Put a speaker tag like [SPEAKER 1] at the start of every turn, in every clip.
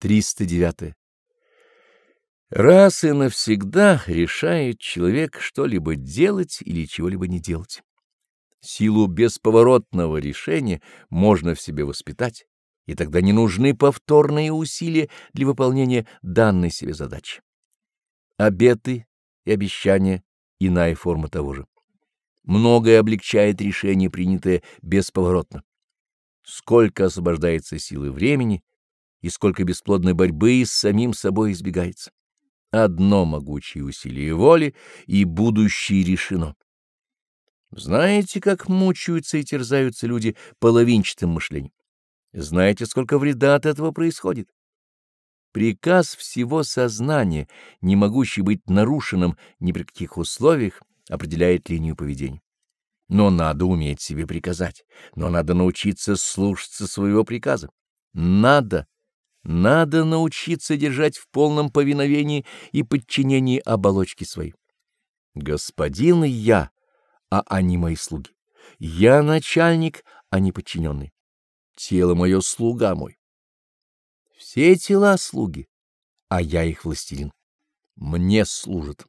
[SPEAKER 1] 309. Раз и навсегда решает человек что-либо делать или чего-либо не делать. Силу бесповоротного решения можно в себе воспитать, и тогда не нужны повторные усилия для выполнения данной себе задачи. Обеты и обещания — иная форма того же. Многое облегчает решение, принятое бесповоротно. Сколько освобождается силы времени и сколько бесплодной борьбы с самим собой избегается. Одно могучее усилие воли, и будущее решено. Знаете, как мучаются и терзаются люди половинчатым мышлением? Знаете, сколько вреда от этого происходит? Приказ всего сознания, не могущий быть нарушенным ни при каких условиях, определяет линию поведения. Но надо уметь себе приказать, но надо научиться слушаться своего приказа. Надо надо научиться держать в полном повиновении и подчинении оболочки своей. Господин я, а они мои слуги. Я начальник, а не подчиненный. Тело мое — слуга мой. Все тела — слуги, а я их властелин. Мне служат.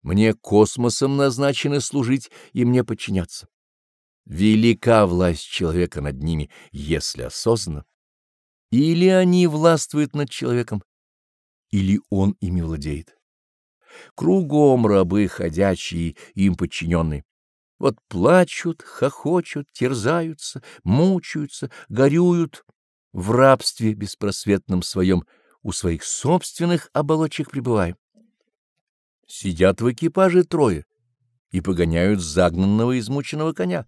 [SPEAKER 1] Мне космосом назначено служить и мне подчиняться. Велика власть человека над ними, если осознанно. Или они властвуют над человеком, или он ими владеет. Кругом рабы ходячие, им подчиненные. Вот плачут, хохочут, терзаются, мучаются, горюют в рабстве беспросветном своем, у своих собственных оболочек пребывая. Сидят в экипаже трое и погоняют загнанного измученного коня.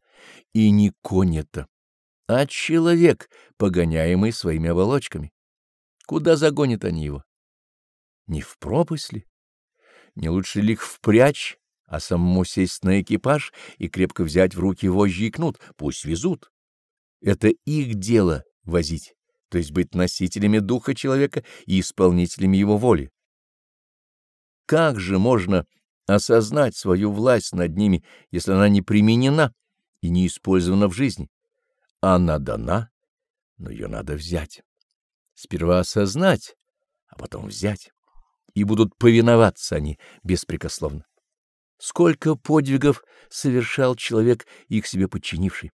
[SPEAKER 1] И не конь это, а человек, погоняемый своими оболочками. Куда загонят они его? Не в пропасть ли? Не лучше ли их впрячь, а самому сесть на экипаж и крепко взять в руки вожжи и кнут? Пусть везут. Это их дело — возить, то есть быть носителями духа человека и исполнителями его воли. Как же можно осознать свою власть над ними, если она не применена и не использована в жизни? Она дана, но ее надо взять. Сперва осознать, а потом взять. И будут повиноваться они беспрекословно. Сколько подвигов совершал человек, их себе подчинивший.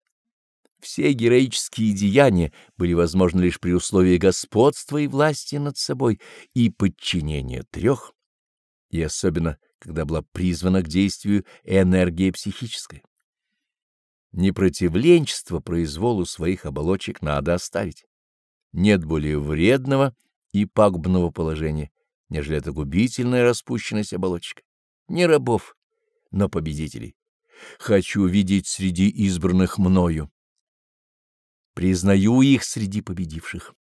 [SPEAKER 1] Все героические деяния были возможны лишь при условии господства и власти над собой и подчинения трех, и особенно, когда была призвана к действию энергия психическая. Непротивленчество произволу своих оболочек надо оставить. Нет более вредного и пагубного положения, нежели эта губительная распущенность оболочек. Не рабов, но победителей. Хочу видеть среди избранных мною. Признаю их среди победивших.